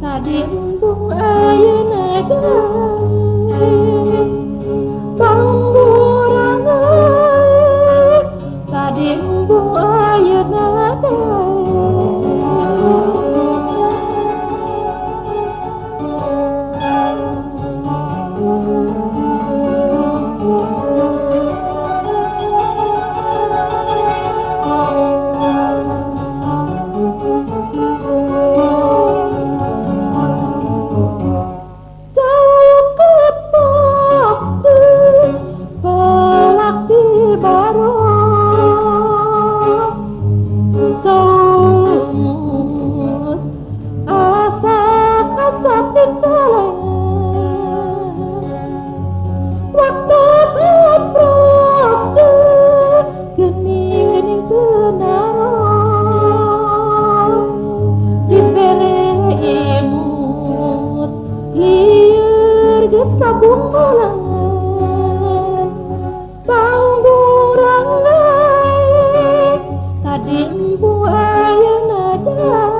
Tadi embung ayu negara حبيبها يناداها